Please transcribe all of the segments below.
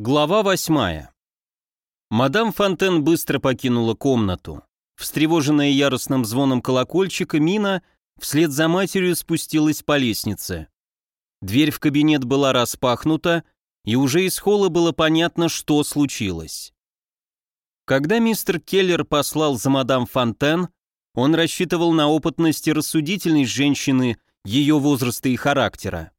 Глава восьмая. Мадам Фонтен быстро покинула комнату. Встревоженная яростным звоном колокольчика, Мина вслед за матерью спустилась по лестнице. Дверь в кабинет была распахнута, и уже из холла было понятно, что случилось. Когда мистер Келлер послал за мадам Фонтен, он рассчитывал на опытность и рассудительность женщины ее возраста и характера.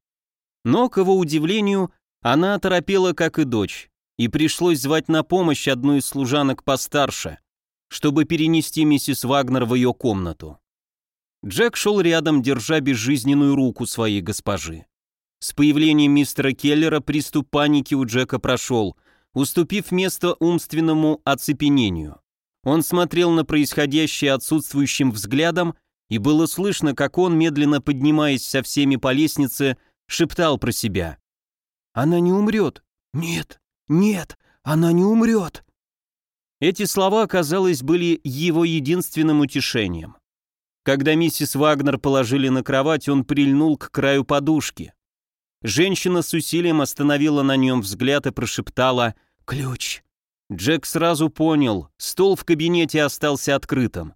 Но, к его удивлению, она оторопела, как и дочь, и пришлось звать на помощь одну из служанок постарше, чтобы перенести миссис Вагнер в ее комнату. Джек шел рядом, держа безжизненную руку своей госпожи. С появлением мистера Келлера приступ паники у Джека прошел, уступив место умственному оцепенению. Он смотрел на происходящее отсутствующим взглядом, и было слышно, как он, медленно поднимаясь со всеми по лестнице, шептал про себя. Она не умрет. Нет, нет, она не умрет. Эти слова, казалось, были его единственным утешением. Когда миссис Вагнер положили на кровать, он прильнул к краю подушки. Женщина с усилием остановила на нем взгляд и прошептала «Ключ». Джек сразу понял, стол в кабинете остался открытым.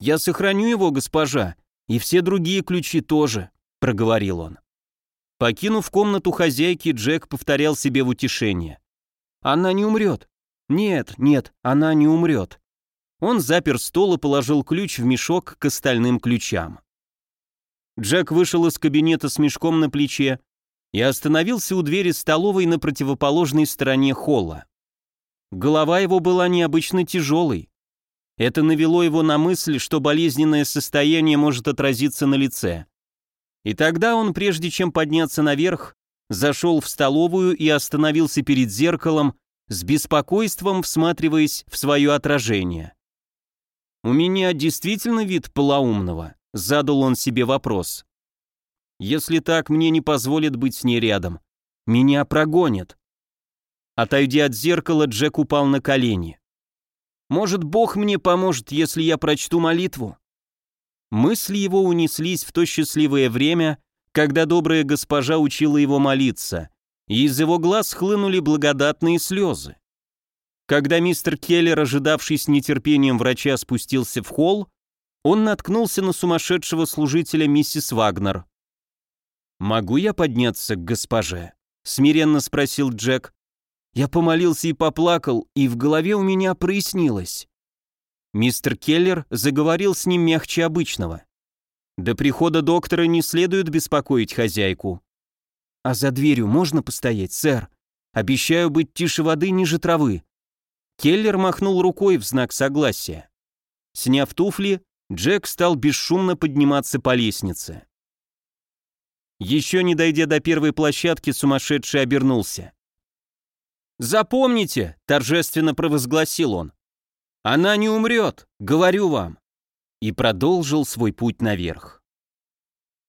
«Я сохраню его, госпожа, и все другие ключи тоже», — проговорил он. Покинув комнату хозяйки, Джек повторял себе в утешение. «Она не умрет. Нет, нет, она не умрет». Он запер стол и положил ключ в мешок к остальным ключам. Джек вышел из кабинета с мешком на плече и остановился у двери столовой на противоположной стороне холла. Голова его была необычно тяжелой. Это навело его на мысль, что болезненное состояние может отразиться на лице. И тогда он, прежде чем подняться наверх, зашел в столовую и остановился перед зеркалом, с беспокойством всматриваясь в свое отражение. «У меня действительно вид полоумного?» — задал он себе вопрос. «Если так, мне не позволят быть с ней рядом. Меня прогонят». Отойдя от зеркала, Джек упал на колени. «Может, Бог мне поможет, если я прочту молитву?» Мысли его унеслись в то счастливое время, когда добрая госпожа учила его молиться, и из его глаз хлынули благодатные слезы. Когда мистер Келлер, ожидавший с нетерпением врача, спустился в холл, он наткнулся на сумасшедшего служителя миссис Вагнер. «Могу я подняться к госпоже?» — смиренно спросил Джек. Я помолился и поплакал, и в голове у меня прояснилось. Мистер Келлер заговорил с ним мягче обычного. До прихода доктора не следует беспокоить хозяйку. А за дверью можно постоять, сэр? Обещаю быть тише воды ниже травы. Келлер махнул рукой в знак согласия. Сняв туфли, Джек стал бесшумно подниматься по лестнице. Еще не дойдя до первой площадки, сумасшедший обернулся. «Запомните», — торжественно провозгласил он, она не умрет, говорю вам!» И продолжил свой путь наверх.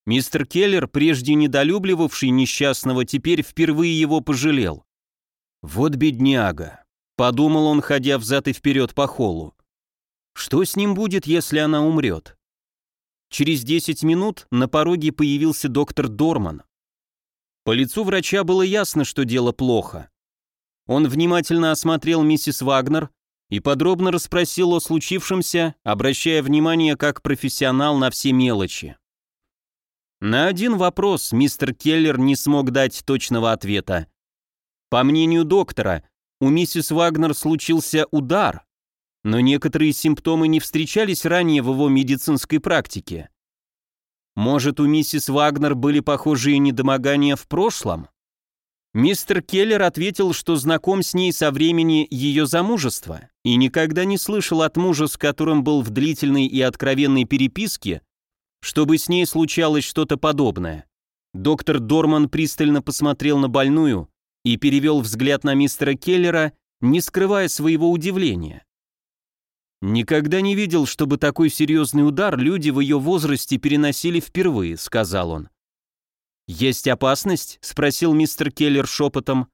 Мистер Келлер, прежде недолюбливавший несчастного, теперь впервые его пожалел. «Вот бедняга», — подумал он, ходя взад и вперед по холлу. «Что с ним будет, если она умрет?» Через десять минут на пороге появился доктор Дорман. По лицу врача было ясно, что дело плохо. Он внимательно осмотрел миссис Вагнер, и подробно расспросил о случившемся, обращая внимание как профессионал на все мелочи. На один вопрос мистер Келлер не смог дать точного ответа. По мнению доктора, у миссис Вагнер случился удар, но некоторые симптомы не встречались ранее в его медицинской практике. Может, у миссис Вагнер были похожие недомогания в прошлом? Мистер Келлер ответил, что знаком с ней со времени ее замужества и никогда не слышал от мужа, с которым был в длительной и откровенной переписке, чтобы с ней случалось что-то подобное. Доктор Дорман пристально посмотрел на больную и перевел взгляд на мистера Келлера, не скрывая своего удивления. «Никогда не видел, чтобы такой серьезный удар люди в ее возрасте переносили впервые», — сказал он. «Есть опасность?» — спросил мистер Келлер шепотом.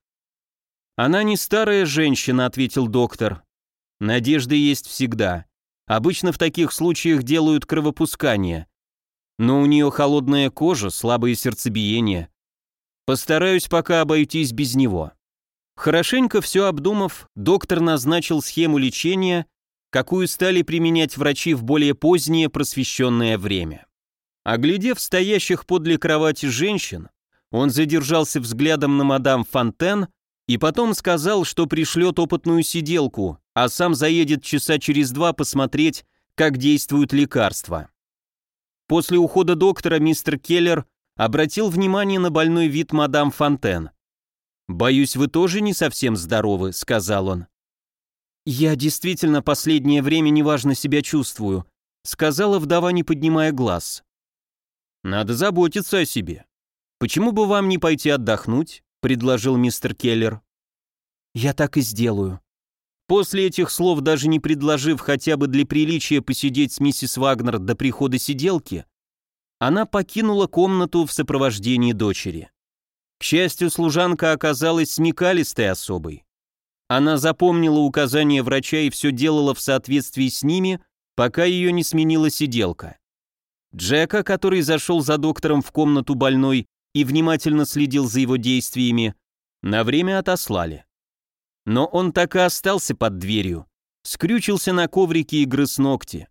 «Она не старая женщина», — ответил доктор. «Надежда есть всегда. Обычно в таких случаях делают кровопускание. Но у нее холодная кожа, слабое сердцебиение. Постараюсь пока обойтись без него». Хорошенько все обдумав, доктор назначил схему лечения, какую стали применять врачи в более позднее просвещенное время. Оглядев стоящих подле кровати женщин, он задержался взглядом на мадам Фонтен и потом сказал, что пришлет опытную сиделку, а сам заедет часа через два посмотреть, как действуют лекарства. После ухода доктора мистер Келлер обратил внимание на больной вид мадам Фонтен. «Боюсь, вы тоже не совсем здоровы», — сказал он. «Я действительно последнее время неважно себя чувствую», — сказала вдова, не поднимая глаз. «Надо заботиться о себе. Почему бы вам не пойти отдохнуть?» — предложил мистер Келлер. «Я так и сделаю». После этих слов, даже не предложив хотя бы для приличия посидеть с миссис Вагнер до прихода сиделки, она покинула комнату в сопровождении дочери. К счастью, служанка оказалась смекалистой особой. Она запомнила указания врача и все делала в соответствии с ними, пока ее не сменила сиделка. Джека, который зашел за доктором в комнату больной и внимательно следил за его действиями, на время отослали. Но он так и остался под дверью, скрючился на коврике и грыз ногти.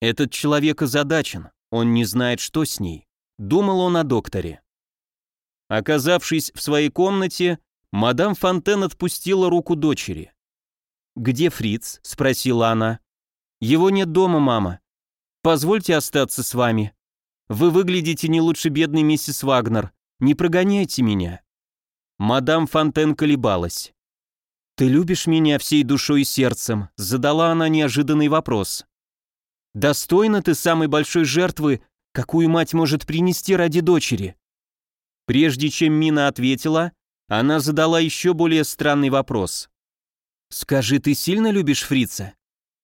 Этот человек озадачен, он не знает, что с ней. Думал он о докторе. Оказавшись в своей комнате, мадам Фонтен отпустила руку дочери. «Где Фриц?» — спросила она. «Его нет дома, мама. Позвольте остаться с вами. Вы выглядите не лучше бедной миссис Вагнер. Не прогоняйте меня». Мадам Фонтен колебалась. «Ты любишь меня всей душой и сердцем?» — задала она неожиданный вопрос. «Достойна ты самой большой жертвы, какую мать может принести ради дочери?» Прежде чем Мина ответила, она задала еще более странный вопрос. «Скажи, ты сильно любишь фрица?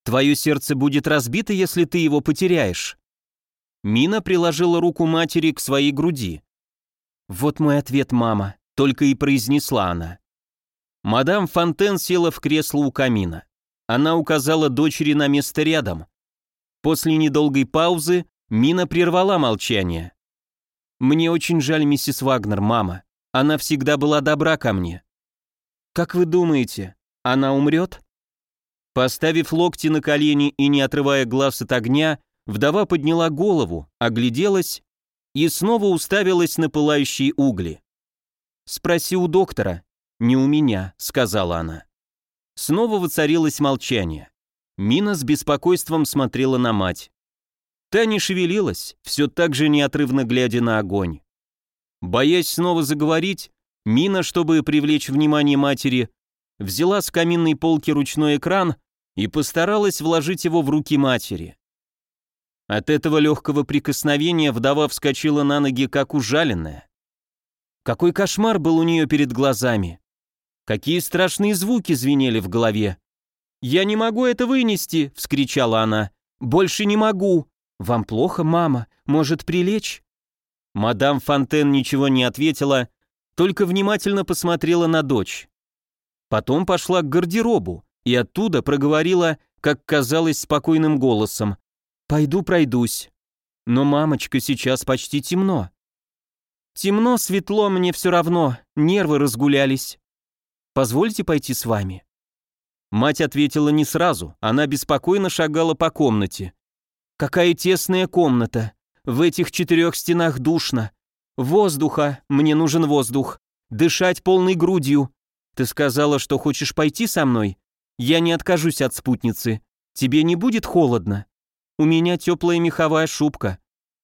Твое сердце будет разбито, если ты его потеряешь». Мина приложила руку матери к своей груди. «Вот мой ответ, мама», — только и произнесла она. Мадам Фонтен села в кресло у камина. Она указала дочери на место рядом. После недолгой паузы Мина прервала молчание. «Мне очень жаль миссис Вагнер, мама. Она всегда была добра ко мне». «Как вы думаете, она умрет?» Поставив локти на колени и не отрывая глаз от огня, вдова подняла голову, огляделась и снова уставилась на пылающие угли. «Спроси у доктора», «Не у меня», — сказала она. Снова воцарилось молчание. Мина с беспокойством смотрела на мать. Та не шевелилась, все так же неотрывно глядя на огонь. Боясь снова заговорить, Мина, чтобы привлечь внимание матери, взяла с каминной полки ручной экран и постаралась вложить его в руки матери. От этого легкого прикосновения вдова вскочила на ноги, как ужаленная. Какой кошмар был у нее перед глазами. Какие страшные звуки звенели в голове. «Я не могу это вынести!» — вскричала она. «Больше не могу! Вам плохо, мама? Может, прилечь?» Мадам Фонтен ничего не ответила, только внимательно посмотрела на дочь. Потом пошла к гардеробу и оттуда проговорила, как казалось, спокойным голосом. «Пойду пройдусь. Но, мамочка, сейчас почти темно». «Темно, светло, мне все равно, нервы разгулялись». Позвольте пойти с вами?» Мать ответила не сразу, она беспокойно шагала по комнате. «Какая тесная комната! В этих четырех стенах душно! Воздуха! Мне нужен воздух! Дышать полной грудью! Ты сказала, что хочешь пойти со мной? Я не откажусь от спутницы. Тебе не будет холодно? У меня теплая меховая шубка.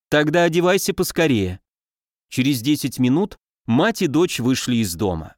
Тогда одевайся поскорее». Через десять минут мать и дочь вышли из дома.